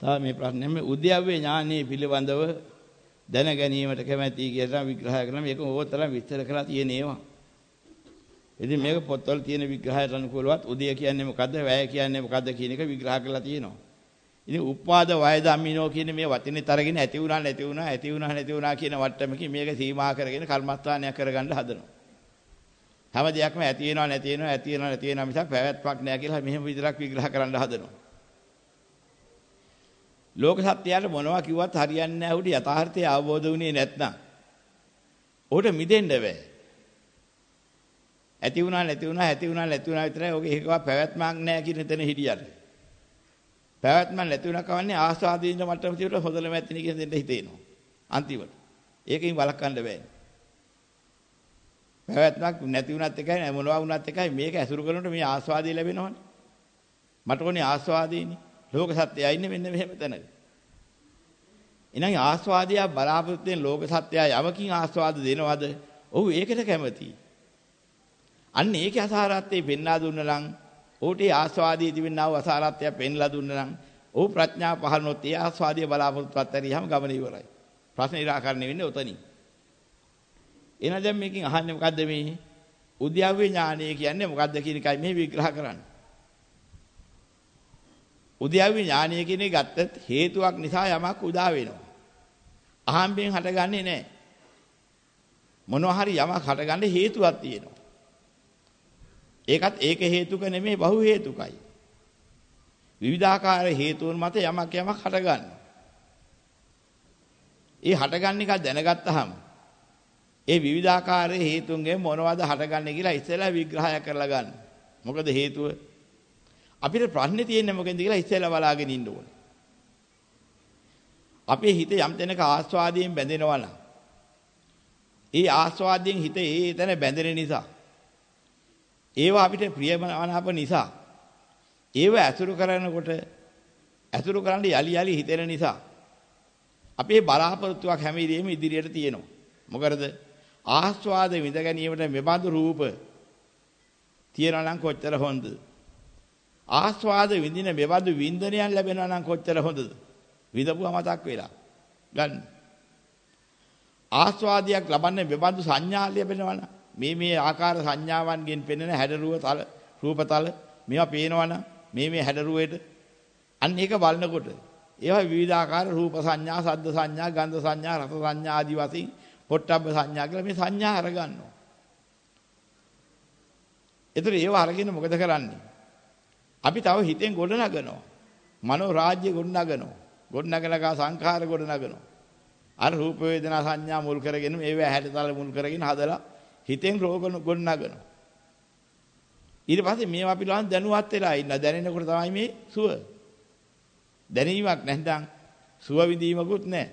තව මේ ප්‍රශ්නේ මේ උද්‍යව්‍ය ඥානයේ පිළිබඳව දැන ගැනීමට කැමැති කියලා විග්‍රහ කරනවා මේක ඕතරම් විස්තර කරලා තියෙන ඒවා. ඉතින් මේක පොත්වල තියෙන විග්‍රහයට අනුකූලවත් උදය කියන්නේ මොකද්ද වැය කියන්නේ මොකද්ද කියන එක විග්‍රහ කරලා තියෙනවා. ඉතින් උපාද වය ධම්මිනෝ කියන මේ වචනේ තරගෙන ඇති වුණා නැති වුණා ඇති වුණා නැති වුණා කියන වට්ටමකින් මේක සීමා කරගෙන කර්මස්ථානයක් කරගන්න හදනවා. හැම දෙයක්ම ඇති වෙනවා නැති වෙනවා ඇති වෙනවා නැති වෙනවා මිසක් පැවැත්මක් නැහැ කියලා මෙහෙම විතරක් විග්‍රහ කරන්න හදනවා. ලෝක සත්‍යයට මොනවා කිව්වත් හරියන්නේ නැහැ උඩ යථාර්ථය අවබෝධ වුණේ නැත්නම්. උඩ මිදෙන්න බෑ. ඇති වුණා නැති වුණා ඇති වුණා නැති වුණා විතරයි ඔගේ එකවත් පැවැත්මක් නැහැ කියන තැන හිටියට. පැවැත්මක් නැති වුණා කවන්නේ ආස්වාදීන මට්ටම තියුට හොදලම ඇතිනේ කියන දෙන්න හිතේනවා. අන්තිමට. ඒකෙන් වළක්වන්න බෑනේ. පැවැත්මක් නැති වුණත් එකයි මොනවා වුණත් එකයි මේක ඇසුරු කරනකොට මේ ආස්වාදය ලැබෙනවනේ. මට ඕනේ ආස්වාදේනේ. ලෝක සත්‍යය ඉන්නේ මෙන්න මෙහෙම තැනක. එහෙනම් ආස්වාදය බලාපොරොත්තුෙන් ලෝක සත්‍යය යමකින් ආස්වාද දෙනවද? ඔව් ඒකට කැමතියි. අන්න ඒකේ අසාරත්වයේ පෙන්ලා දුන්න නම් ඌට ඒ ආස්වාදයේ තිබෙනා වූ අසාරත්වය පෙන්ලා දුන්න නම් ඌ ප්‍රඥා පහළනොත් ඒ ආස්වාදයේ බලාපොරොත්තුවත් ඇරියම ගමන ඉවරයි. ප්‍රශ්න निराකරණය වෙන්නේ උතනින්. එහෙනම් දැන් මේකෙන් අහන්නේ මොකද්ද මේ? උද්‍යව්‍ය ඥානය කියන්නේ මොකද්ද කියන එකයි මේ විග්‍රහ කරන්නේ. උද්‍යව්‍ය ඥානය කියන එක ගත්තත් හේතුවක් නිසා යමක් උදා වෙනවා. අහම්බෙන් හටගන්නේ නැහැ. මොනවා හරි යමක් හටගන්න හේතුවක් තියෙනවා. ඒකත් ඒක හේතුක නෙමෙයි බහු හේතුකයි. විවිධාකාර හේතුන් මත යමක් යමක් හටගන්නවා. ඒ හටගන්න එක දැනගත්තාම ඒ විවිධාකාර හේතුන්ගෙන් මොනවද හටගන්නේ කියලා ඉස්සෙල්ලා විග්‍රහය කරලා ගන්න. මොකද හේතුව අපිට ප්‍රශ්නේ තියෙන්නේ මොකෙන්ද කියලා ඉස්සෙල්ලා බලාගෙන ඉන්න ඕනේ. අපේ හිත යම් තැනක ආස්වාදයෙන් බැඳෙනවා නම් ඒ ආස්වාදයෙන් හිත ඒ තැන බැඳෙන නිසා ඒවා අපිට ප්‍රියමනාප නිසා ඒව ඇසුරු කරනකොට ඇසුරු කරන්න යලි යලි හිතෙන නිසා අපේ බලාපොරොත්තුවක් හැම ඉරියෙම ඉදිරියට තියෙනවා. මොකද ආස්වාද විඳ ගැනීමට මෙබඳු රූප තියනවා නම් කොච්චර හොඳද? ආස්වාද විඳින මෙබඳු වින්දනයන් ලැබෙනවා නම් කොච්චර හොඳද? විඳපුවා මතක් වෙලා. ගන්න. ආස්වාදයක් ලබන්නේ මෙබඳු සංඥා ලැබෙනවා නම් මේ මේ ආකාර සංඥාවන්ගෙන් පෙනෙන හැඩරුව තල රූපතල මේවා පේනවනම් මේ මේ හැඩරුවේට අන්න ඒක බලනකොට ඒවා විවිධාකාර රූප සංඥා, සද්ද සංඥා, ගන්ධ සංඥා, රස සංඥා ආදී වශයෙන් පොට්ටබ්බ සංඥා කියලා මේ සංඥා අරගන්නවා. ඒතර ඒව අරගෙන මොකද කරන්නේ? අපි තව හිතෙන් ගොඩ නගනවා. මනෝ රාජ්‍ය ගොඩ නගනවා. ගොඩ නගලකා සංඛාර ගොඩ නගනවා. අර රූප වේදනා සංඥා මුල් කරගෙන මේව හැටතල මුල් කරගෙන හදලා හිතෙන් රෝග ගොඩ නගනවා. ඊට පස්සේ මේවා පිළිබඳ දැනුවත් වෙලා ඉන්න දැනෙනකොට තමයි මේ සුව. දැනීමක් නැත්නම් සුව විඳීමකුත් නැහැ.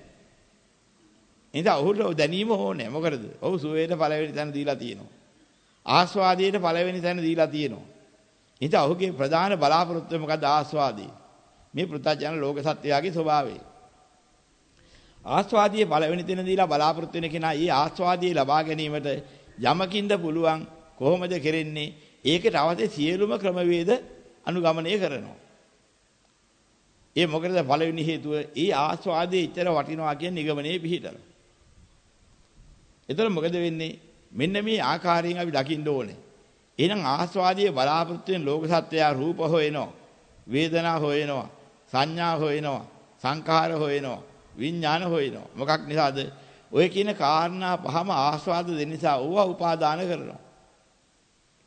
එහෙනම් ඔහුට දැනීම ඕනේ. මොකටද? ඔහු සුවේට පළවෙනි තැන දීලා තියෙනවා. ආස්වාදයට පළවෙනි තැන දීලා තියෙනවා. එහෙනම් ඔහුගේ ප්‍රධාන බලාපොරොත්තුව මොකද්ද? ආස්වාදී. මේ පෘථජන ලෝක සත්‍යයගේ ස්වභාවය. ආස්වාදයේ පළවෙනි තැන දීලා බලාපොරොත්තු වෙන කෙනා ඊ ආස්වාදයේ ලබා ගැනීමට යමකින්ද පුළුවන් කොහොමද කෙරෙන්නේ? ඒකට අවශ්‍ය සියලුම ක්‍රමවේද අනුගමනය කරනවා. ඒ මොකද පළවෙනි හේතුව ඒ ආස්වාදයේ ඉතර වටිනවා කියන නිගමනයේ පිහිටලා. එතකොට මොකද වෙන්නේ? මෙන්න මේ ආකාරයෙන් අපි දකින්න ඕනේ. එහෙනම් ආස්වාදයේ බලාපොරොත්තු වෙන ලෝක සත්‍යය රූප හොයනවා, වේදනා හොයනවා, සංඥා හොයනවා, සංඛාර හොයනවා, විඥාන හොයනවා. මොකක් නිසාද? ඔය කියන කාරණා පහම ආස්වාද දෙන්න නිසා ඕවා උපාදාන කරනවා.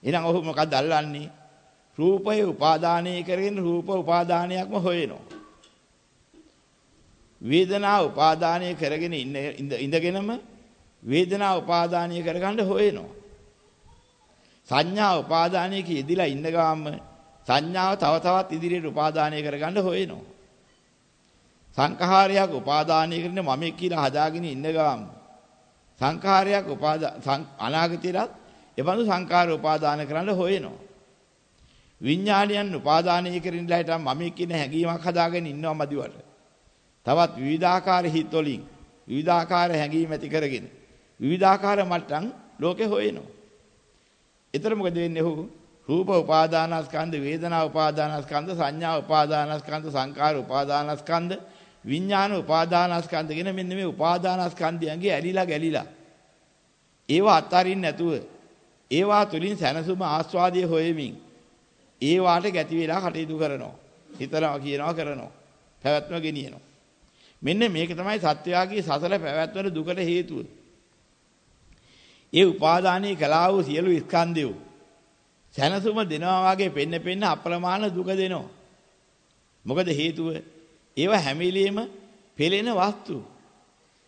එහෙනම් ඔහු මොකක්ද අල්ලන්නේ? රූපය උපාදානය කරගෙන රූප උපාදානයක්ම හොයනවා. වේදනා උපාදානය කරගෙන ඉන්න ඉඳගෙනම වේදනා උපාදානීය කරගන්න හොයනවා. සංඥා උපාදානයක යෙදිලා ඉන්න ගාම සංඥාව තව තවත් ඉදිරියට උපාදානය කරගන්න හොයනවා. සංඛාරයක් උපාදානය කරන මම කියලා හදාගෙන ඉන්න ගාම සංඛාරයක් උපාදාන අනාගතයටත් එබඳු සංඛාර උපාදාන කරන්න හොයනවා. විඥානයන් උපාදානය කරන ලයිට මම කියන හැඟීමක් හදාගෙන ඉන්නවා මදිවට. තවත් විවිධාකාර හිත් වලින් විවිධාකාර හැඟීම් ඇති කරගෙන විවිධාකාර මට්ටම් ලෝකේ හොයනවා. එතන මොකද වෙන්නේ ඔහු? රූප උපාදානස්කන්ධ, වේදනා උපාදානස්කන්ධ, සංඥා උපාදානස්කන්ධ, සංකාර උපාදානස්කන්ධ, විඥාන උපාදානස්කන්ධ කියන මෙන්න මේ උපාදානස්කන්ධයන්ගේ ඇලිලා ගැලිලා. ඒවා අත්හරින්න නැතුව ඒවා තුලින් සැනසුම ආස්වාදයේ හොයමින් ඒ වාට ගැති වෙලා කටයුතු කරනවා. හිතනවා කියනවා කරනවා. පැවැත්ම ගෙනියනවා. මෙන්න මේක තමයි සත්වයාගේ සසල පැවැත්මට දුකට හේතුව. ඒ උපාදානයේ කලාව සියලු ස්කන්ධයෝ සැනසුම දෙනවා වගේ පෙන්න පෙන්න අප්‍රමාණ දුක දෙනවා. මොකද හේතුව? ඒව හැමිලියෙම පෙළෙන වස්තු.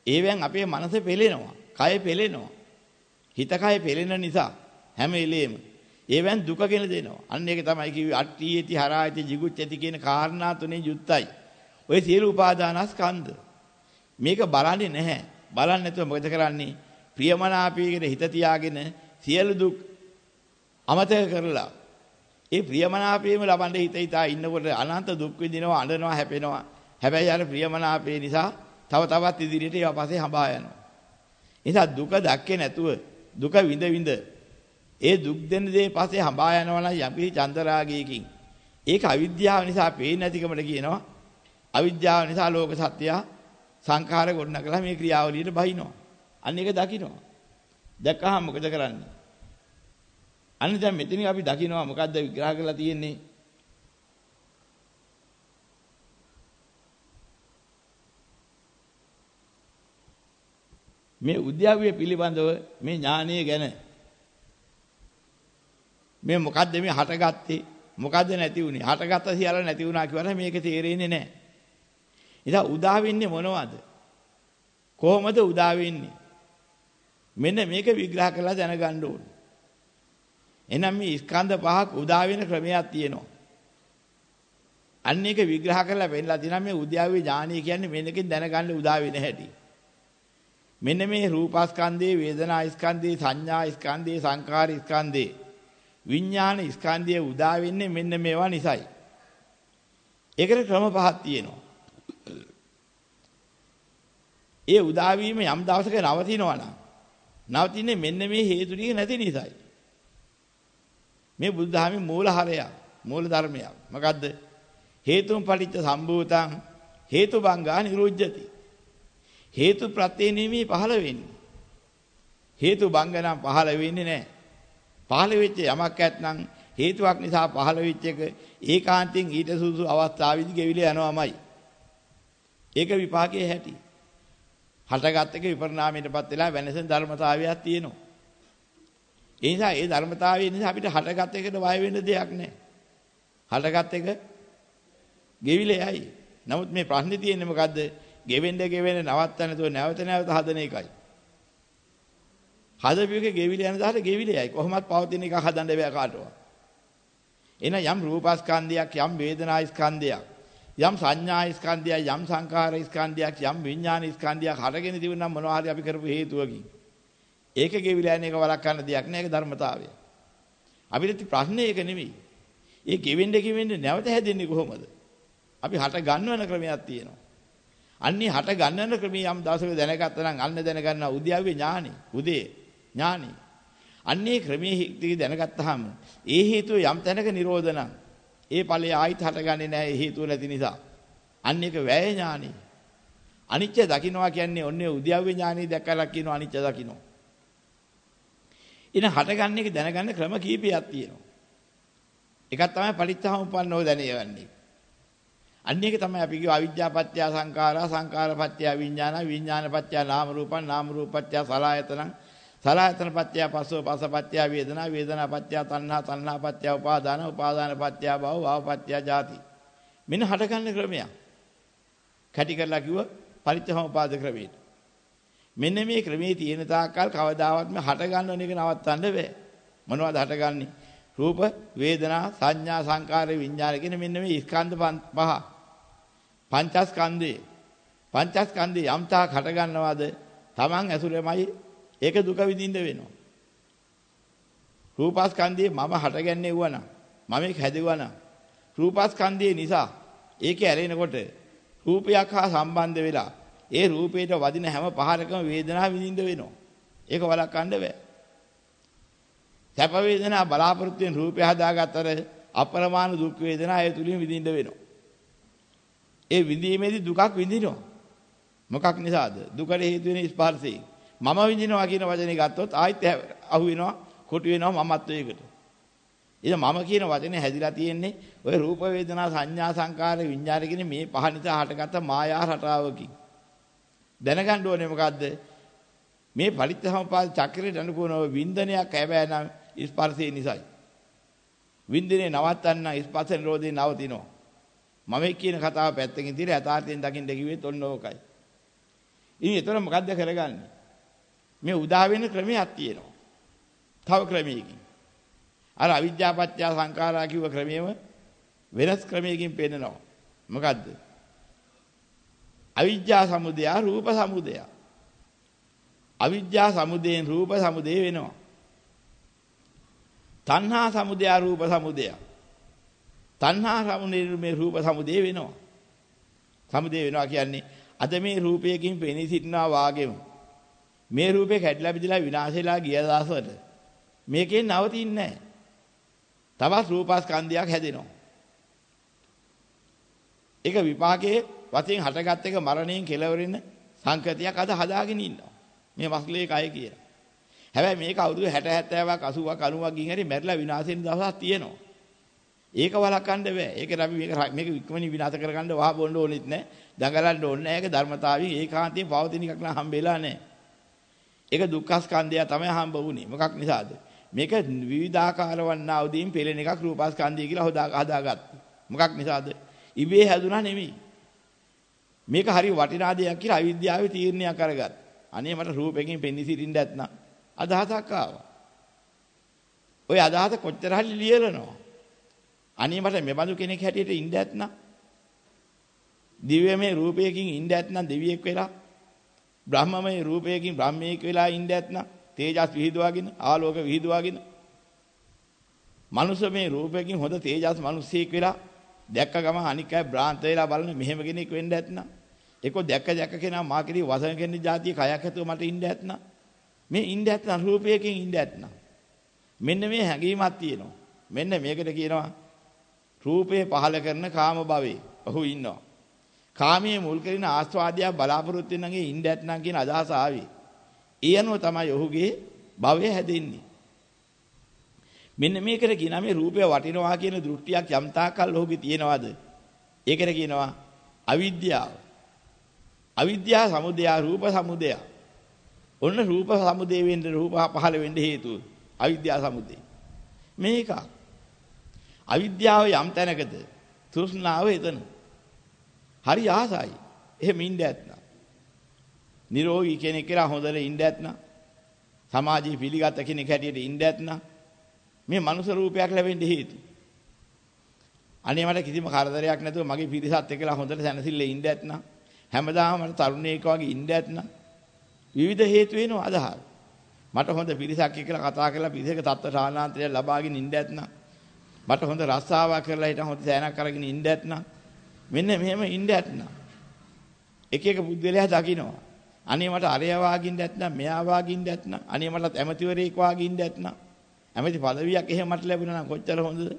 ඒවෙන් අපේ මනස පෙළෙනවා. කය පෙළෙනවා. හිත කය පෙළෙන නිසා හැම වෙලෙම ඒවෙන් දුකගෙන දෙනවා. අන්න ඒක තමයි කිව්වේ අට්ඨියති හරායති jigucchati කියන කාරණා තුනේ යුක්තයි. ඔය සියලු උපාදානස්කන්ධ. මේක බලන්නේ නැහැ. බලන්නේ නැතුව මොකද කරන්නේ? ප්‍රියමනාපීගෙන හිත තියාගෙන සියලු දුක් අමතක කරලා ඒ ප්‍රියමනාපේම ලබන්න හිත හිතා ඉන්නකොට අනන්ත දුක් විඳිනවා අඬනවා හැපෙනවා. හැබැයි අර ප්‍රියමනාපේ නිසා තව තවත් ඉදිරියට ඒවා පස්සේ හඹා යනවා. නිසා දුක දැක්කේ නැතුව දුක විඳ විඳ ඒ දුක් දෙන දේ පස්සේ හඹා යනවා නම් යම්පි චන්දරාගයකින් ඒක අවිද්‍යාව නිසා පේන්නේ නැතිකමට කියනවා අවිද්‍යාව නිසා ලෝක සත්‍යය සංඛාර ගොඩනගලා මේ ක්‍රියාවලියට බහිනවා අන්න ඒක දකින්නවා දැක්කහම මොකද කරන්නේ? අන්න දැන් මෙතනින් අපි දකින්නවා මොකද්ද විග්‍රහ කරලා තියෙන්නේ? මේ උද්‍යව්‍ය පිළිබඳව මේ ඥානීය ගැන. මේ මොකද්ද මේ හටගත්තේ? මොකද්ද නැති වුනේ? හටගත්ත සියල්ල නැති වුණා කියවනම් මේක තේරෙන්නේ නැහැ. ඉතින් උදා වෙන්නේ මොනවද? කොහොමද උදා වෙන්නේ? මෙන්න මේක විග්‍රහ කරලා දැනගන්න ඕනේ. එහෙනම් මේ ස්කන්ධ පහක් උදා වෙන ක්‍රමයක් තියෙනවා. අන්න ඒක විග්‍රහ කරලා වෙන්නලා තියෙනවා. මේ උද්‍යාවේ ඥානීය කියන්නේ මෙන්නකින් දැනගන්න උදා වෙන හැටි. මෙන්න මේ රූපස්කන්ධේ වේදනා ස්කන්ධේ සංඥා ස්කන්ධේ සංකාර ස්කන්ධේ විඥාන ස්කන්ධය උදා වෙන්නේ මෙන්න මේවා නිසායි. ඒකට ක්‍රම පහක් තියෙනවා. ඒ උදා වීම යම් දවසක නවතිනවා නම් නවතින්නේ මෙන්න මේ හේතු ටික නැති නිසායි. මේ බුද්ධාමේ මූලහරය මූල ධර්මය. මොකද්ද? හේතුන් පටිච්ච සම්භූතං හේතුබංගා නිරුද්ධති. හේතු ප්‍රත්‍ය නෙමෙයි පහළ වෙන්නේ. හේතු බංග නම් පහළ වෙන්නේ නැහැ. පහළ වෙච්ච යමක් ඇත්නම් හේතුවක් නිසා පහළ වෙච්ච එක ඒකාන්තයෙන් ඊට සුසු අවස්ථාවේදී ගෙවිලා යනවාමයි. ඒක විපාකයේ හැටි. හටගත් එක විපරිණාමයටපත් වෙලා වෙනසෙන් ධර්මතාවයක් තියෙනවා. ඒ නිසා ඒ ධර්මතාවය නිසා අපිට හටගත් එකට වය වෙන්න දෙයක් නැහැ. හටගත් එක ගෙවිලා යයි. නමුත් මේ ප්‍රශ්නේ තියෙන්නේ මොකද්ද? ගෙවෙන්න ගෙවෙන්න නවත්තන්න නැතුව නැවත නැවත හදන එකයි. හදපු එක ගෙවිල යන දාට ගෙවිලයි. කොහොමත් පවතින එක හදන්න බෑ කාටවත්. එන යම් රූපස්කන්ධයක් යම් වේදනා ස්කන්ධයක් යම් සංඥා ස්කන්ධයක් යම් සංකාර ස්කන්ධයක් යම් විඥාන ස්කන්ධයක් හරගෙන තිබුණා මොනවා හරි අපි කරපු හේතුවකින්. ඒක ගෙවිලා යන එක වළක්වන්න දෙයක් නෑ ඒක ධර්මතාවය. අපිට ප්‍රශ්නේ ඒක නෙමෙයි. ඒ ගෙවෙන්න ගෙවෙන්න නැවත හැදෙන්නේ කොහොමද? අපි හට ගන්නවන ක්‍රමයක් තියෙනවා. අන්නේ හට ගන්නවන ක්‍රමී යම් දවසක දැනගත්තා නම් අන්න දැනගන්න උද්‍යාවේ ඥානෙ. උදේ ඥානෙ. අන්නේ ක්‍රමයේ දැනගත්තාම ඒ හේතුව යම් තැනක නිරෝධ නම් ඒ ඵලය ආයිත් හටගන්නේ නැහැ හේතුව නැති නිසා. අන්න එක වැය ඥානෙ. අනිච්ච දකින්නවා කියන්නේ ඔන්නේ උද්‍යව්‍ය ඥානෙ දැකලා කියනවා අනිච්ච දකින්නවා. ඉන හටගන්න එක දැනගන්න ක්‍රම කීපයක් තියෙනවා. එකක් තමයි පටිච්චසමුප්පන්නව දැනගන්නේ. අන්න එක තමයි අපි කියව අවිද්‍යාපත්‍ය සංඛාරා සංඛාරපත්‍ය විඥාන විඥානපත්‍ය නාම රූපං නාම රූපපත්‍ය සලආයතනං සලආයතන පත්‍ය පස්සෝ පස පත්‍ය වේදනා වේදනා පත්‍ය තණ්හා තණ්හා පත්‍ය උපාදාන උපාදාන පත්‍ය භව භව පත්‍ය ජාති. මෙන්න හටගන්න ක්‍රමයක්. කැටි කරලා කිව්ව පරිත්‍ථමපාද ක්‍රමයට. මෙන්න මේ ක්‍රමයේ තියෙන තාක්කල් කවදාවත්ම හටගන්නව එක නවත්තන්න බෑ. මොනවද හටගන්නේ? රූප වේදනා සංඥා සංකාර විඥාන කියන මෙන්න මේ ස්කන්ධ පහ. පංචස්කන්ධේ පංචස්කන්ධේ යම් තාක් හටගන්නවද? Taman ඇසුරෙමයි ඒක දුක විඳින්න වෙනවා. රූපස්කන්ධයේ මම හටගන්නේ වුණා. මම ඒක හැදුවා රූපස්කන්ධයේ නිසා ඒකේ ඇලෙනකොට රූපයක් හා සම්බන්ධ වෙලා ඒ රූපේට වදින හැම පහරකම වේදනාව විඳින්න වෙනවා. ඒක වළක්වන්න බෑ. සැප වේදනා බලාපොරොත්තු වෙන රූපය හදාගත්තර අපරමාණ දුක් වේදනා ඒ තුලින් විඳින්න වෙනවා. ඒ විඳීමේදී දුකක් විඳිනවා. මොකක් නිසාද? දුකට හේතු වෙන ස්පර්ශයෙන්. මම විඳිනවා කියන වචනේ ගත්තොත් ආයිත් අහු වෙනවා, කොටු වෙනවා මමත්වයකට. ඉතින් මම කියන වචනේ හැදිලා තියෙන්නේ ওই රූප වේදනා සංඥා සංකාර විඤ්ඤාණ කියන මේ පහ නිසා හටගත්ත මායා රටාවකින්. දැනගන්න ඕනේ මොකද්ද? මේ පරිත්‍යාසම්පාද චක්‍රයට අනුකූලව වින්දනයක් හැබැයි නම් ස්පර්ශය නිසායි. වින්දනේ නවත්තන්න ස්පර්ශ නිරෝධේ නවතිනවා. මම කියන කතාව පැත්තකින් තියලා යථාර්ථයෙන් දකින්න කිව්වෙත් ඔන්න ඕකයි. ඉතින් ඒතර මොකද්ද කරගන්නේ? මේ උදා වෙන ක්‍රමයක් තියෙනවා. තව ක්‍රමයකින්. අර අවිද්‍යාපත්‍ය සංඛාරා කිව්ව ක්‍රමයේම වෙනස් ක්‍රමයකින් පෙන්නනවා. මොකද්ද? අවිද්‍යා සමුදය රූප සමුදය. අවිද්‍යා සමුදයෙන් රූප සමුදය වෙනවා. තණ්හා සමුදය රූප සමුදය. තණ්හා සමුදේ රූප සමුදය වෙනවා. සමුදය වෙනවා කියන්නේ අද මේ රූපයකින් පෙනී සිටිනා වාගෙම මේ රූපේ කැඩලා බිදලා විනාශෙලා ගිය දාසවල මේකෙන් නවතින්නේ නැහැ. තවත් රූපස්කන්ධයක් හැදෙනවා. ඒක විපාකයේ වශයෙන් හටගත් එක මරණයෙන් කෙලවරින සංකතියක් අද හදාගෙන ඉන්නවා. මේ මස්ලේ කය කියලා. හැබැයි මේක අවුරුදු 60 70ක් 80ක් 90ක් ගින් හරි මැරිලා විනාශ වෙන දවසක් තියෙනවා. ඒක වළක්වන්න බෑ. ඒක අපි මේක මේක ඉක්මනින් විනාශ කරගන්න වහ බොන්න ඕනෙත් නෑ. දඟලන්න ඕනේ නෑ. ඒක ධර්මතාවයෙන් ඒකාන්තයෙන් පවතින එකක් නම් හම්බෙලා නෑ. ඒක දුක්ඛ ස්කන්ධය තමයි හම්බ වුනේ. මොකක් නිසාද? මේක විවිධාකාර වන්නා උදීන් පෙළෙන එකක් රූපස්කන්ධය කියලා හදාගත්තා. මොකක් නිසාද? ඉබේ හැදුනා නෙමෙයි. මේක හරි වටිනා දෙයක් කියලා අවිද්‍යාවේ තීරණයක් කරගත්තා. අනේ මට රූපෙකින් පෙනී සිටින්න නැත්නම් අදහසක් ආවා. ওই අදහස කොච්චර හරි ලියලනවා. අනේ මට මෙබඳු කෙනෙක් හැටියට ඉන්න ඇත්නම් දිව්‍යමය රූපයකින් ඉන්න ඇත්නම් දෙවියෙක් වෙලා බ්‍රහ්මමය රූපයකින් බ්‍රහ්මයෙක් වෙලා ඉන්න ඇත්නම් තේජස් විහිදුවාගෙන ආලෝක විහිදුවාගෙන මනුෂ්‍යමය රූපයකින් හොඳ තේජස් මිනිස්සෙක් වෙලා දැක්ක ගම අනික් අය බ්‍රාන්ත වෙලා බලන මෙහෙම කෙනෙක් වෙන්න ඇත්නම්. ඒක දැක්ක දැක්ක කෙනා මා කිරි වසන කෙනෙක් જાතිය කයක් ඇතුව මට ඉන්න ඇත්නම්. මේ ඉන්න ඇත්නම් රූපයකින් ඉන්න ඇත්නම්. මෙන්න මේ හැඟීමක් තියෙනවා. මෙන්න මේකට කියනවා රූපේ පහල කරන කාම භවේ ඔහු ඉන්නවා. කාමයේ මුල් කරගෙන ආස්වාදය බලාපොරොත්තු වෙනගේ ඉන්න ඇත්නම් කියන අදහස ආවේ. ඒ අනුව තමයි ඔහුගේ භවය හැදෙන්නේ. මෙන්න මේකට කියනවා මේ රූපය වටිනවා කියන දෘෂ්ටියක් යම් තාක්කල් ඔහුගේ තියෙනවද? ඒකට කියනවා අවිද්‍යාව. අවිද්‍යාව සමුදය රූප සමුදය. ඔන්න රූප සමුදේ වෙන්න රූප පහළ වෙන්න හේතුව අවිද්‍යාව සමුදේ. මේක. අවිද්‍යාව යම් තැනකද? තෘෂ්ණාව එතන. හරි ආසයි. එහෙම ඉන්න ඇත්නම්. නිරෝගී කෙනෙක් කියලා හොඳට ඉන්න ඇත්නම්. සමාජයේ පිළිගත් කෙනෙක් හැටියට ඉන්න ඇත්නම්. මේ මනුෂ්‍ය රූපයක් ලැබෙන්න හේතු. අනේ මට කිසිම කරදරයක් නැතුව මගේ පිරිසත් එක්කලා හොඳට සැනසille ඉන්න ඇත්නම්. හැමදාම මට තරුණයෙක් වගේ ඉන්න ඇත්නම්. විවිධ හේතු වෙනවා අදහස්. මට හොඳ පිරිසක් එක්කලා කතා කරලා පිරිසක තත්ත්ව සානාන්තරය ලබාගෙන ඉන්න ඇත්නම් මට හොඳ රස්සාවක් කරලා හිටන් හොඳ සෑනක් අරගෙන ඉන්න ඇත්නම් මෙන්න මෙහෙම ඉන්න ඇත්නම් එක එක බුද්ධලයා දකින්නවා අනේ මට අරය වාගින්න ඇත්නම් මෙයා වාගින්න ඇත්නම් අනේ මට ඇමතිවරයෙක් වාගින්න ඇත්නම් ඇමති পদවියක් එහෙම මට ලැබුණා නම් කොච්චර හොඳද?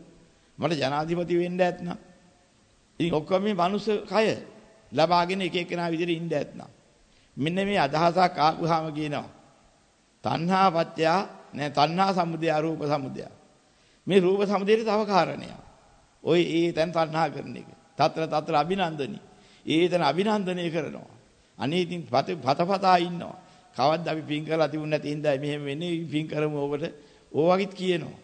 මට ජනාධිපති වෙන්න ඇත්නම් ඉතින් ඔක්කොම මේ මනුස්ස කය ලබාගෙන එක එකනා විදිහට ඉන්න ඇත්නම් මෙන්න මේ අදහසක් ආපුවාම කියනවා. තණ්හා පත්‍ය නෑ තණ්හා සමුදය රූප සමුදය. මේ රූප සමුදයට තව කාරණයක්. ඔය ඒ තැන් තණ්හා කරන එක. తත්‍ර తත්‍ර අභිනන්දනි. ඒ තැන අභිනන්දනය කරනවා. අනේ ඉතින් පතපතා ඉන්නවා. කවද්ද අපි පින් කරලා තිබුණ නැති හින්දා මෙහෙම වෙන්නේ? පින් කරමු ඔබට. ඕවගිත් කියනවා.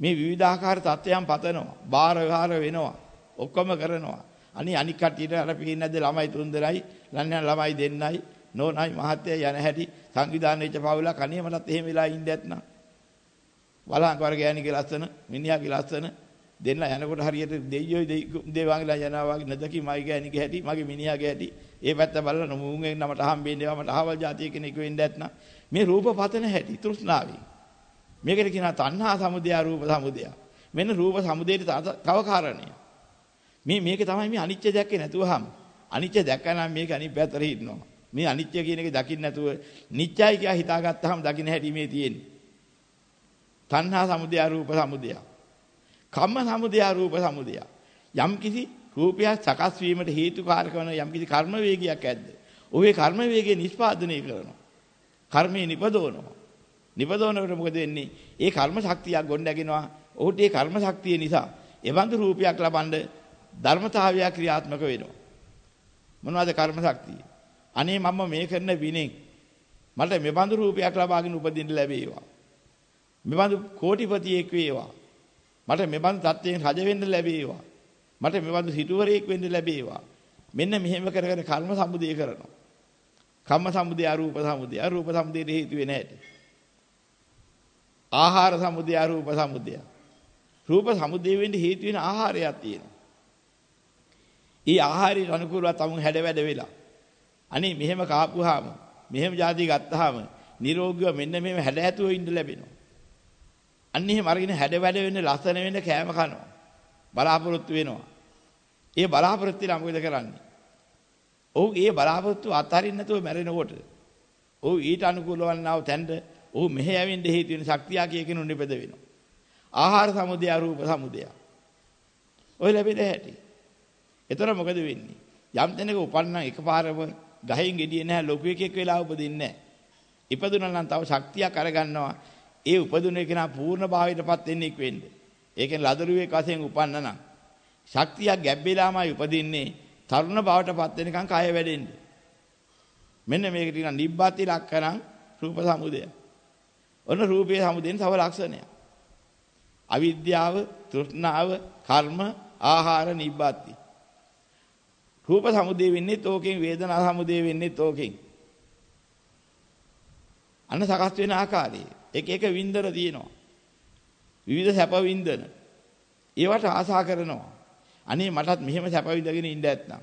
මේ විවිධාකාර තත්ත්වයන් පතනවා. බාර විහාර වෙනවා. ඔක්කොම කරනවා. අනේ අනික් කට්ටියට අර පේන්නේ නැද්ද? ළමයි තුන් දෙනයි ලන්නේ ළමයි දෙන්නයි. නෝනයි මහත්තයා යන හැටි. සංවිධානය වෙච්ච පවුල කණේ මටත් එහෙම වෙලා ඉන්න ඇත්නම් බලහන් කර ගෑණිගේ ලස්සන? මිනිහාගේ ලස්සන? දෙන්න යනකොට හරියට දෙයියෝ දේවාංගලා යනවා වගේ නැදකි මයි ගෑණිගේ හැටි මගේ මිනිහාගේ හැටි ඒ පැත්ත බලලා මුංගෙන් නමට හම්බෙන්නේ මට අහවල් જાතිය කෙනෙක් වෙන්න ඇත්නම් මේ රූප පතන හැටි තෘෂ්ණාවේ මේකට කියනවා තණ්හා සමුදය රූප සමුදය මෙන්න රූප සමුදයට තව කාරණයක් මේ මේක තමයි මේ අනිත්‍ය දැක්කේ නැතුවහම අනිත්‍ය දැක්කනම් මේක අනිත් පැත්තට හිටිනවා. මේ අනිත්‍ය කියන එක දකින්න නැතුව නිත්‍යයි කියලා හිතාගත්තාම දකින්න හැටි මේ තියෙන්නේ. තණ්හා සමුදය රූප සමුදය. කම්ම සමුදය රූප සමුදය. යම් කිසි රූපයක් සකස් වීමට හේතුකාරක වන යම් කිසි කර්ම වේගයක් ඇද්ද? ඔහේ කර්ම වේගය නිෂ්පාදනය කරනවා. කර්මයේ නිපදවනවා. නිපදවනකොට මොකද වෙන්නේ? ඒ කර්ම ශක්තියක් ගොඩනගෙනවා. ඔහුට ඒ කර්ම ශක්තිය නිසා එවන්දු රූපයක් ලබනද ධර්මතාවය ක්‍රියාත්මක වෙනවා. මොනවද කර්ම ශක්තිය? අනේ මම මේ කරන විනෙන් මට මෙබඳු රූපයක් ලබාගෙන උපදින්න ලැබේවා. මෙබඳු කෝටිපතියෙක් වේවා. මට මෙබඳු තත්ත්වයෙන් රජ වෙන්න ලැබේවා. මට මෙබඳු සිටුවරයෙක් වෙන්න ලැබේවා. මෙන්න මෙහෙම කරගෙන කර්ම සමුදය කරනවා. කම්ම සමුදය අරූප සමුදය අරූප සමුදයට හේතු වෙන්නේ නැහැටි. ආහාර සමුදය අරූප සමුදය. රූප සමුදය වෙන්න හේතු වෙන ආහාරයක් තියෙනවා. ඊ ආහාරයට අනුකූලව තමුන් හැඩ වැඩ වෙලා. අනේ මෙහෙම කාපුවාම මෙහෙම જાති ගත්තාම නිරෝගීව මෙන්න මෙහෙම හැඩ ඇතුව ඉන්න ලැබෙනවා. අන්න එහෙම අරගෙන හැඩ වැඩ වෙන්න ලස්සන වෙන්න කෑම කනවා. බලාපොරොත්තු වෙනවා. ඒ බලාපොරොත්තු වෙලා මොකද කරන්නේ? ඔහු ඒ බලාපොරොත්තු අත්හරින්න නැතුව මැරෙනකොට ඔහු ඊට අනුකූල වන්නාව තැනට ඔහු මෙහෙ යවින්න හේතු වෙන ශක්තිය කියකිනු නිපද වෙනවා. ආහාර සමුදය රූප සමුදය. ඔය ලැබෙන හැටි. එතන මොකද වෙන්නේ? යම් තැනක උපන්නා එකපාරම ගහින් ගෙඩිය නැහැ ලොකු එකෙක් වෙලා උපදින්නේ නැහැ. ඉපදුනා නම් තව ශක්තියක් අරගන්නවා. ඒ උපදුන එක නා පූර්ණ භාවයටපත් වෙන්නේ ඉක් වෙන්නේ. ඒකෙන් ලදරුවෙක් වශයෙන් උපන්න නම් ශක්තියක් ගැබ්බෙලාමයි උපදින්නේ. තරුණ බවටපත් වෙනකන් කය වැඩෙන්නේ. මෙන්න මේක ටික නිබ්බාති ලක්කනම් රූප සමුදය. ඔන්න රූපයේ සමුදයෙන් තව ලක්ෂණයක්. අවිද්‍යාව, තෘෂ්ණාව, කර්ම, ආහාර නිබ්බාති. රූප සමුදය වෙන්නේ තෝකෙන් වේදනා සමුදය වෙන්නේ තෝකෙන්. අන්න සකස් වෙන ආකාරය. එක එක වින්දන තියෙනවා. විවිධ සැප වින්දන. ඒවට ආසා කරනවා. අනේ මටත් මෙහෙම සැප විඳගෙන ඉන්න ඇත්නම්.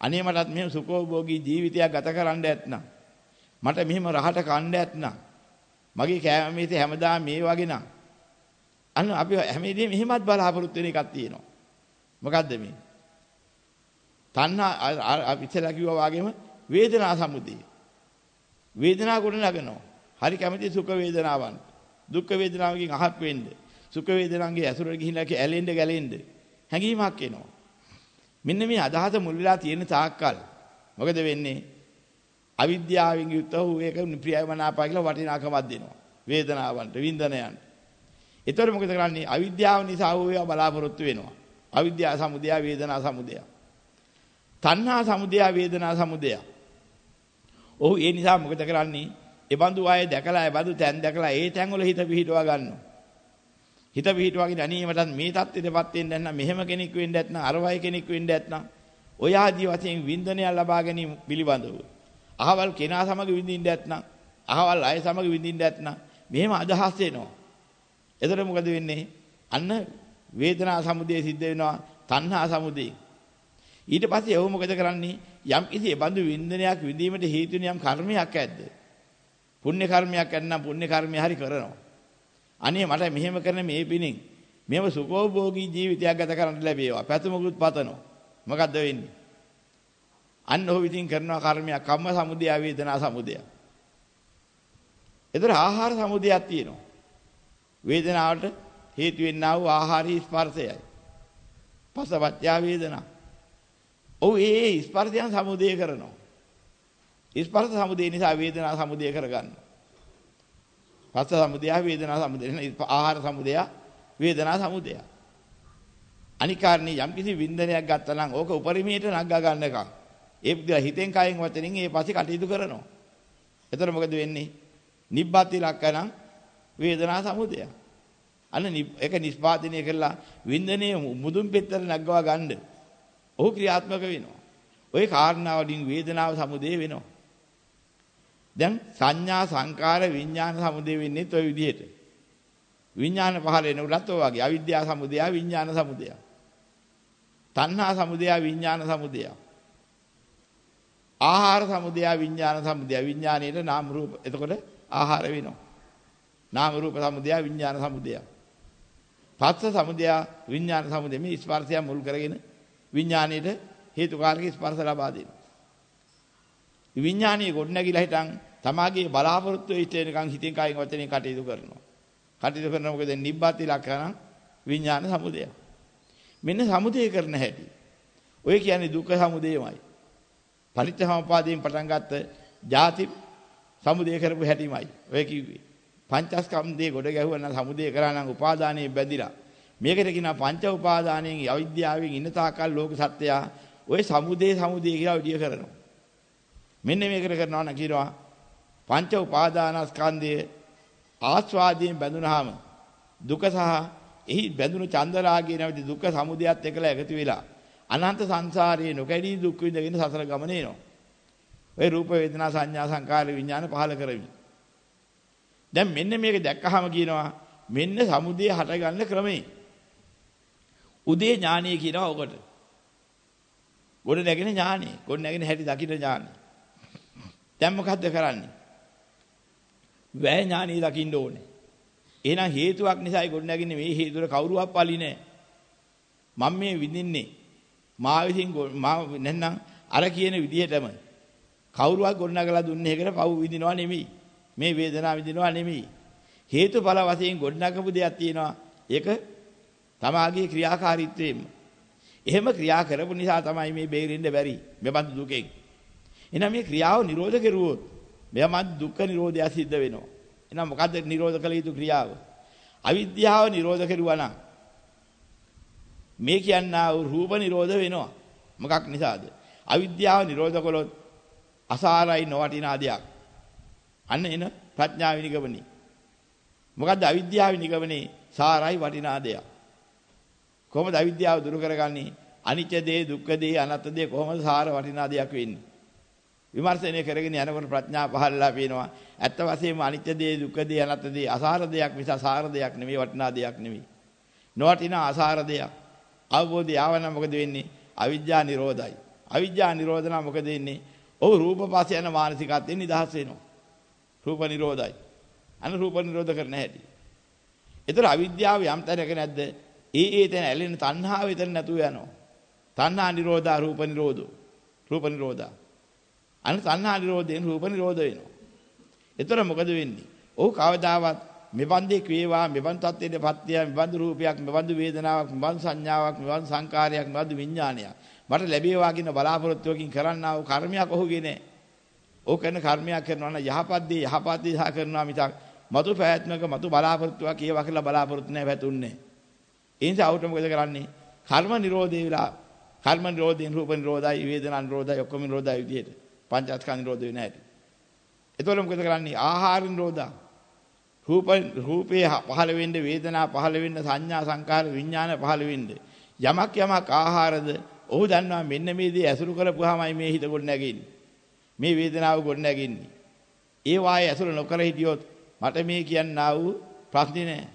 අනේ මටත් මෙහෙම සුඛෝභෝගී ජීවිතයක් ගත කරන්න ඇත්නම්. මට මෙහෙම රහට කන්න ඇත්නම්. මගේ කෑමේතේ හැමදාම මේ වගේ නම්. අන්න අපි හැමදේම මෙහෙමත් බලාපොරොත්තු වෙන එකක් තියෙනවා. මොකද්ද මේ? තණ්හා අපි ඉතලා කිව්වා වගේම වේදනා සමුදය. වේදනාව කොට නගනවා. හරි කැමති සුඛ වේදනාවන්. දුක්ඛ වේදනාවකින් අහක් වෙන්න. සුඛ වේදනාන්ගේ ඇසුරට ගිහිල්ලා ඇලෙන්න ගැලෙන්න හැඟීමක් එනවා. මෙන්න මේ අදහස මුල් වෙලා තියෙන තාක්කල් මොකද වෙන්නේ? අවිද්‍යාවෙන් යුක්තව ඒක ප්‍රියමනාපා කියලා වටිනාකමක් දෙනවා. වේදනාවන්ට වින්දනයන්ට. ඒතර මොකද කරන්නේ? අවිද්‍යාව නිසා ඌ ඒවා බලාපොරොත්තු වෙනවා. අවිද්‍යාව සමුදය වේදනා සමුදය. තණ්හා සමුදය වේදනා සමුදය. ඔහු ඒ නිසා මොකද කරන්නේ? ඒ බඳු අය දැකලා ඒ බඳු තැන් දැකලා ඒ තැන් වල හිත පිහිටවා ගන්නවා. හිත පිහිටවාගෙන අනීමටත් මේ தත්ත්වෙටපත් වෙන්න නැත්නම් මෙහෙම කෙනෙක් වෙන්න නැත්නම් අර වයි කෙනෙක් වෙන්න නැත්නම් ඔය ආදී වශයෙන් වින්දනය ලබා ගැනීම පිළිබඳව අහවල් කෙනා සමග විඳින්න නැත්නම් අහවල් අය සමග විඳින්න නැත්නම් මෙහෙම අදහස් එනවා. එතකොට මොකද වෙන්නේ? අන්න වේදනා සමුදය සිද්ධ වෙනවා තණ්හා සමුදය. ඊට පස්සේ ඔහු මොකද කරන්නේ? යම් කිසි බඳු වින්දනයක් විඳීමට හේතු වෙන යම් කර්මයක් ඇද්ද? පුණ්‍ය කර්මයක් ඇත්නම් පුණ්‍ය කර්මය හරි කරනවා. අනේ මට මෙහෙම කරන මේ පිණින් මෙව සුඛෝභෝගී ජීවිතයක් ගත කරන්න ලැබේවා. පැතුමකුත් පතනවා. මොකද්ද වෙන්නේ? අන්න ඔහු විසින් කරනවා කර්මයක් කම්ම සමුදය වේදනා සමුදය. ඒතර ආහාර සමුදයක් තියෙනවා. වේදනාවට හේතු වෙන්නා වූ ආහාරී ස්පර්ශයයි. පසවත්‍ය වේදනා. ඔව් ඒ ස්පර්ශයන් සමුදය කරනවා. ස්පර්ශ සමුදය නිසා වේදනා සමුදය කරගන්නවා. පස්ස සමුදය වේදනා සමුදය ආහාර සමුදය වේදනා සමුදය. අනිකාරණේ යම්කිසි වින්දනයක් ගත්තා නම් ඕක උපරිමයට නගා ගන්නකම් ඒ විදිහ හිතෙන් කයෙන් වචනෙන් ඒ පස්සේ කටයුතු කරනවා. එතකොට මොකද වෙන්නේ? නිබ්බාති ලක්කනම් වේදනා සමුදය. අන්න ඒක නිස්පාදනය කරලා වින්දනයේ මුදුන් පෙත්තර නගවා ගන්න. ඔහු ක්‍රියාත්මක වෙනවා. ওই කාරණාවලින් වේදනාව සමුදය වෙනවා. දැන් සංඥා සංකාර විඥාන සමුදය වෙන්නේ toy විදිහට. විඥාන පහල වෙනකොටත් ඔය වගේ අවිද්‍යාව සමුදය විඥාන සමුදය. තණ්හා සමුදය විඥාන සමුදය. ආහාර සමුදය විඥාන සමුදය විඥානයේට නාම රූප. එතකොට ආහාර වෙනවා. නාම රූප සමුදය විඥාන සමුදය. පස්ස සමුදය විඥාන සමුදය මේ ස්පර්ශය මුල් කරගෙන විඥානයේට හේතුකාරක ස්පර්ශ ලබා දෙනවා. විඥානීය ගොඩනැගිලා හිටන් තමාගේ බලාපොරොත්තු වෙච්ච එකන් හිතෙන් කයින් වචනෙන් කටයුතු කරනවා. කටයුතු කරන මොකද නිබ්බාති ලක්ෂණ විඥාන සමුදය. මෙන්න සමුදය කරන හැටි. ඔය කියන්නේ දුක්ඛ සමුදයමයි. පරිත්‍යාසම්පාදයෙන් පටන් ගත්ත ಜಾති සමුදය කරපු හැටිමයි. ඔය කිව්වේ. පංචස්කන්ධයේ ගොඩ ගැහුවා නම් සමුදය කරා නම් උපාදානයේ බැඳිලා. මේකට කියනවා පංච උපාදානයෙන් අවිද්‍යාවෙන් ඉන්න තාකල් ලෝක සත්‍යය ඔය සමුදය සමුදය කියලා විදිය කරනවා. මෙන්න මේකට කරනවා නම් කියනවා පංච උපාදානස්කන්ධයේ ආස්වාදයෙන් බැඳුනහම දුක සහ එහි බැඳුණු චන්දරාගයේ නැවති දුක සමුදයත් එක්කලා එකතු වෙලා අනන්ත සංසාරයේ නොකැඩී දුක් විඳගෙන සසර ගමන එනවා. ඔය රූප වේදනා සංඥා සංකාර විඥාන පහල කරමි. දැන් මෙන්න මේක දැක්කහම කියනවා මෙන්න සමුදය හටගන්න ක්‍රමේ. උදේ ඥානීය කියනවා ඔකට. ගොඩ නැගෙන ඥානෙ. ගොඩ නැගෙන හැටි දකින්න ඥානෙ. දැන් මොකද්ද කරන්නේ? වැය ඥානෙ දකින්න ඕනේ. එහෙනම් හේතුවක් නිසායි ගොඩ නැගින්නේ මේ හේතුවල කවුරුවක් පලි නෑ. මම මේ විඳින්නේ මා විසින් මා නැත්නම් අර කියන විදිහටම කවුරුවක් ගොඩ නගලා දුන්නේ ඒකට පව් විඳිනවා නෙමෙයි. මේ වේදනාව විඳිනවා නෙමෙයි. හේතුඵල වශයෙන් ගොඩ නගපු දෙයක් තියෙනවා. ඒක තමාගේ ක්‍රියාකාරීත්වයෙන් එහෙම ක්‍රියා කරපු නිසා තමයි මේ බේරෙන්න බැරි මෙබඳු දුකෙන්. එහෙනම් මේ ක්‍රියාව නිරෝධ කෙරුවොත් මෙයමත් දුක්ඛ නිරෝධය සිද්ධ වෙනවා. එහෙනම් මොකද්ද නිරෝධ කළ යුතු ක්‍රියාව? අවිද්‍යාව නිරෝධ කෙරුවා නම් මේ කියන්නා වූ රූප නිරෝධ වෙනවා. මොකක් නිසාද? අවිද්‍යාව නිරෝධ කළොත් අසාරයි නොවටිනා දෙයක්. අන්න එන ප්‍රඥාව නිගමනේ. මොකද්ද අවිද්‍යාව නිගමනේ සාරයි වටිනා දෙයක්. කොහොමද අවිද්‍යාව දුරු කරගන්නේ? අනිත්‍ය දේ, දුක්ඛ දේ, අනාත්ම දේ කොහොමද සාර වටිනා දෙයක් වෙන්නේ? විමර්ශනය කරගෙන යනකොට ප්‍රඥා පහළලා පේනවා. ඇත්ත වශයෙන්ම අනිත්‍ය දේ, දුක්ඛ දේ, අනාත්ම දේ අසාර දෙයක් මිස සාර දෙයක් නෙමෙයි වටිනා දෙයක් නෙමෙයි. නොවටිනා අසාර දෙයක්. අවබෝධය ආවනම් මොකද වෙන්නේ? අවිද්‍යා නිරෝධයි. අවිද්‍යා නිරෝධන මොකද වෙන්නේ? ඔහු රූප පස්සේ යන මානසිකත්වයෙන් නිදහස් වෙනවා. රූප නිරෝධයි. අන රූප නිරෝධ කරන හැටි. ඒතර අවිද්‍යාව යම් තැනක නැද්ද? ඒ ඒ තැන ඇලෙන තණ්හාව එතන නැතුව යනවා. තණ්හා නිරෝධා රූප නිරෝධෝ. රූප නිරෝධා. අන තණ්හා නිරෝධයෙන් රූප නිරෝධ වෙනවා. ඒතර මොකද වෙන්නේ? ඔහු කවදාවත් මෙබන්දේ වේවා මෙබන් තත්ත්වයට පත්‍ය මෙබඳු රූපයක් මෙබඳු වේදනාවක් මෙබඳු සංඥාවක් මෙබඳු සංකාරයක් මෙබඳු විඥානයක් මට ලැබේවා කියන බලාපොරොත්තුවකින් කරන්නා වූ කර්මයක් ඔහුගේ නෑ. ඔහු කරන කර්මයක් කරනවා නම් යහපත් දේ යහපත් දේ සහ කරනවා මිසක් මතු පැවැත්මක මතු බලාපොරොත්තුවක් ඒවා කියලා බලාපොරොත්තු නැහැ වැතුන්නේ. ඒ නිසා අවුට මොකද කරන්නේ? කර්ම නිරෝධේ විලා කර්ම නිරෝධයෙන් රූප නිරෝධයි වේදනා නිරෝධයි ඔක්කොම නිරෝධයි විදියට පංචස්කන්ධ නිරෝධ වෙන හැටි. එතකොට මොකද කරන්නේ? ආහාර නිරෝධා. රූප රූපේ පහළ වෙන්න වේදනා පහළ වෙන්න සංඥා සංකාර විඥාන පහළ වෙන්න යමක් යමක් ආහාරද ඔහු දන්නවා මෙන්න මේ දේ ඇසුරු කරපුවාමයි මේ හිත ගොඩ නැගෙන්නේ. මේ වේදනාව ගොඩ නැගෙන්නේ. ඒ වායේ ඇසුරු නොකර හිටියොත් මට මේ කියන්නා වූ ප්‍රශ්නේ නෑ.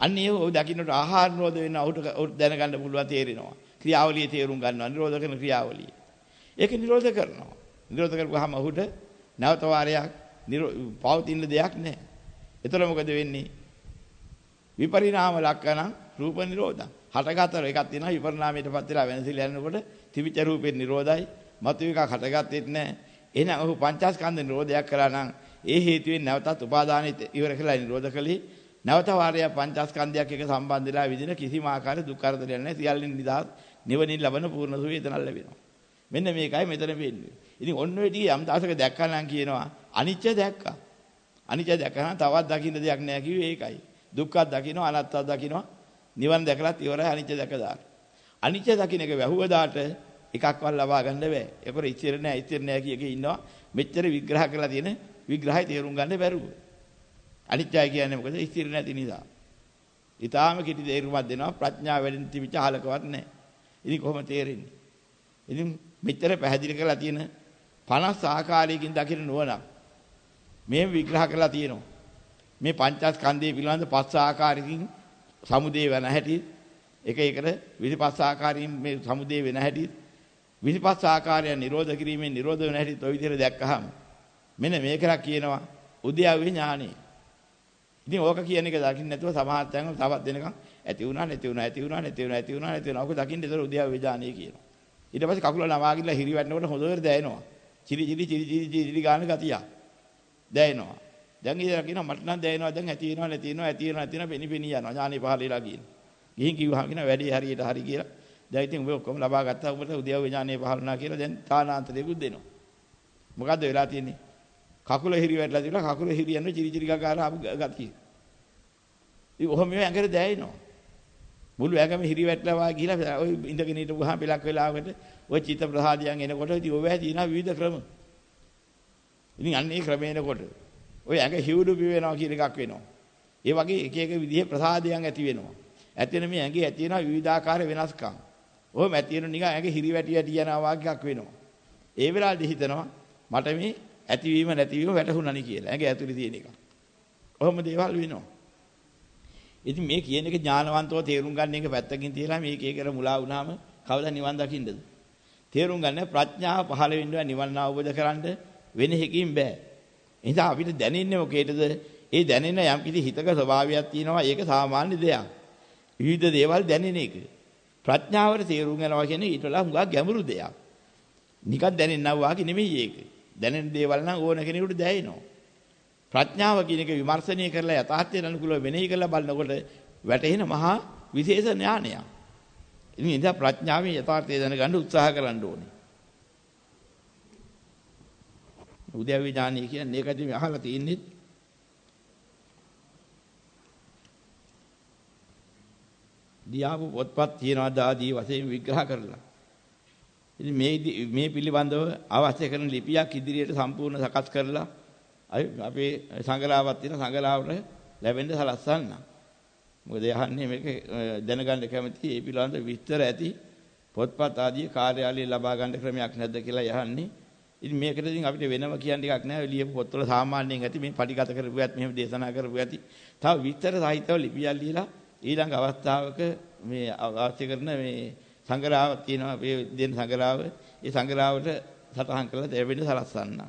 අන්න ඒ ඔය දකින්නට ආහාර නිරෝධ වෙන ඔහුට දැනගන්න පුළුවන් තේරෙනවා. ක්‍රියාවලිය තේරුම් ගන්නවා. නිරෝධ කරන ක්‍රියාවලිය. ඒක නිරෝධ කරනවා. නිරෝධ කරපුවාම ඔහුට නැවත වාරයක් පවතින දෙයක් නැහැ. එතකොට මොකද වෙන්නේ? විපරිණාම ලක්කන රූප නිරෝධං. හටගතර එකක් තියෙනවා විපරිණාමයටපත් වෙලා වෙනසිලා යනකොට තිවිච රූපේ නිරෝධයි. මතු එකක් හටගත්තෙත් නැහැ. එහෙනම් ඔහු පංචස්කන්ධ නිරෝධයක් කරා නම් ඒ හේතුවෙන් නැවතත් උපාදානෙ ඉවර කළා නිරෝධ කළේ. නැවත වාරයක් පංචස්කන්ධයක් එක සම්බන්ධ වෙලා විදින කිසිම ආකාර දුක් කරදරයක් නැහැ. සියල්ලෙන් නිදහස් නිවනින් ලබන පූර්ණ සුවය එතනල් ලැබෙනවා. මෙන්න මේකයි මෙතන වෙන්නේ. ඉතින් ඔන්න ඔය ටික යම් දවසක දැක්කා නම් කියනවා අනිත්‍ය දැක්කා. අනිත්‍ය දැක්කම තවත් දකින්න දෙයක් නැහැ කිව්වේ ඒකයි. දුක්ඛක් දකින්න අනාත්තක් දකින්න නිවන දැකලත් ඉවරයි අනිත්‍ය දැක දාන්න. අනිත්‍ය දකින්න එක වැහුව දාට එකක්වත් ලබා ගන්න බෑ. ඒකර ඉතිර නෑ ඉතිර නෑ කිය කිය ඉන්නවා. මෙච්චර විග්‍රහ කරලා තියෙන විග්‍රහය තේරුම් ගන්න බැරුව. අනිත්‍යයි කියන්නේ මොකද? ඉතිර නැති නිසා. ඊටාම කිටි තේරුමක් දෙනවා ප්‍රඥාව වැඩෙන තිබිච්ච අහලකවත් නැහැ. ඉතින් කොහොම තේරෙන්නේ? ඉතින් මෙච්චර පැහැදිලි කරලා තියෙන 50 ආකාරයකින් දකින නුවණක් මේ විග්‍රහ කරලා තියෙනවා. මේ පංචස්කන්ධය පිළිබඳ පස් ආකාරයකින් සමුදේ වෙන හැටි එක එකට 25 ආකාරයෙන් මේ සමුදේ වෙන හැටි 25 ආකාරයන් නිරෝධ කිරීමෙන් නිරෝධ වෙන හැටි ඔය විදිහට දැක්කහම මෙන්න මේකලා කියනවා උද්‍යාවේ ඥානෙ. ඉතින් ඕක කියන එක දකින්න නැතුව සමහත්යන් තවත් දෙනකන් ඇති වුණා නැති වුණා ඇති වුණා නැති වුණා ඇති වුණා නැති වුණා. ඕක දකින්න ඒතර උද්‍යාවේ ඥානෙ කියනවා. ඊට පස්සේ කකුල නවාගිලා හිරි වැටෙනකොට හොඳට දැනෙනවා. චිරි චිරි චිරි චිරි චිරි ගාන ගතියක්. දැනෙනවා. දැන් ඉතින් කියනවා මට නම් දැනෙනවා දැන් ඇති වෙනවා නැති වෙනවා ඇති වෙනවා නැති වෙනවා පෙනි පෙනි යනවා ඥානෙ පහළ වෙලා කියන. ගිහින් කිව්වහම කියන වැඩි හරියට හරි කියලා. දැන් ඉතින් ඔබ ඔක්කොම ලබා ගත්තා ඔබට උද්‍යව ඥානෙ පහළ වුණා කියලා දැන් තානාන්තරයකුත් දෙනවා. මොකද්ද වෙලා තියෙන්නේ? කකුල හිරි වැටලා තිබුණා කකුල හිරියන්නේ චිරි චිරි ගාකාර ආපු ගතිය. ඉතින් ඔහොම මේ ඇඟට දැයිනවා. මුළු ඇඟම හිරි වැටලා වා ගිහිලා ඔය ඉඳගෙන හිටපු ගහම පෙලක් වෙලාවකට ඔය චිත්ත ප්‍රසාදයන් එනකොට ඉතින් ඔය තියෙනවා විවිධ ක්‍රම. ඉතින් අන්නේ ක්‍රමේනකොට ඔය ඇඟ හිවුඩු පිවෙනවා කියන එකක් වෙනවා. ඒ වගේ එක එක විදිහේ ප්‍රසාදයන් ඇති වෙනවා. ඇති වෙන මේ ඇඟේ ඇති වෙනවා විවිධාකාර වෙනස්කම්. ඔහොම ඇති වෙන නිකන් ඇඟ හිරි වැටි වැටි යනවා වගේ එකක් වෙනවා. ඒ වෙලාවේදී හිතනවා මට මේ ඇතිවීම නැතිවීම වැටහුණනි කියලා. ඇඟ ඇතුලේ තියෙන එක. ඔහොම දේවල් වෙනවා. ඉතින් මේ කියන එක ඥානවන්තව තේරුම් ගන්න එක පැත්තකින් තියලා මේකේ කර මුලා වුණාම කවදා නිවන් දකින්නද? තේරුම් ගන්න ප්‍රඥාව පහළ වෙන්නවා නිවන් අවබෝධ කරන්න වෙන එකකින් බෑ. එහෙනම් අපිට දැනෙන්නේ මොකේද? ඒ දැනෙන යම් කිසි හිතක ස්වභාවයක් තියෙනවා ඒක සාමාන්‍ය දෙයක්. විවිධ දේවල් දැනෙන එක. ප්‍රඥාවට තේරුම් ගන්නවා කියන්නේ ඊට වඩා හුඟක් ගැඹුරු දෙයක්. නිකන් දැනෙන්නව වාගේ නෙමෙයි ඒක. දැනෙන දේවල් නම් ඕන කෙනෙකුට දැනෙනවා. ප්‍රඥාව කියන එක විමර්ශනය කරලා යථාර්ථයට අනුකූලව වෙනෙහි කරලා බලනකොට වැටෙන මහා විශේෂ ඥානයක්. ඉතින් ඉතින් ප්‍රඥාවෙන් යථාර්ථය දැනගන්න උත්සාහ කරන්න ඕනේ. උද්‍යව්‍ය ඥානය කියන්නේ ඒකදී අහලා තින්නේ දියාපු පොත්පත් තියනවා දාදී වශයෙන් විග්‍රහ කරලා. ඉතින් මේ මේ පිළිබඳව අවශ්‍ය කරන ලිපියක් ඉදිරියට සම්පූර්ණ සකස් කරලා අපේ සංගලාවක් තියෙන සංගලාවට ලැබෙන්න සලස්සන්න. මොකද යහන්නේ මේක දැනගන්න කැමති ඒ පිළිබඳ විස්තර ඇති පොත්පත් ආදී කාර්යාලයේ ලබා ගන්න ක්‍රමයක් නැද්ද කියලා යහන්නේ. ඉතින් මේකට ඉතින් අපිට වෙනම කියන්න එකක් නැහැ. ලියපු පොත්වල සාමාන්‍යයෙන් ඇති මේ පටිගත කරපු ඇත් මෙහෙම දේශනා කරපු ඇති. තව විස්තර සහිතව ලිපියක් ලියලා ඊළඟ අවස්ථාවක මේ අවශ්‍ය කරන මේ සංග්‍රහාවක් තියෙනවා මේ දෙන සංග්‍රහාව. ඒ සංග්‍රහාවට සටහන් කරලා දෙවෙනි සලස්සන්න.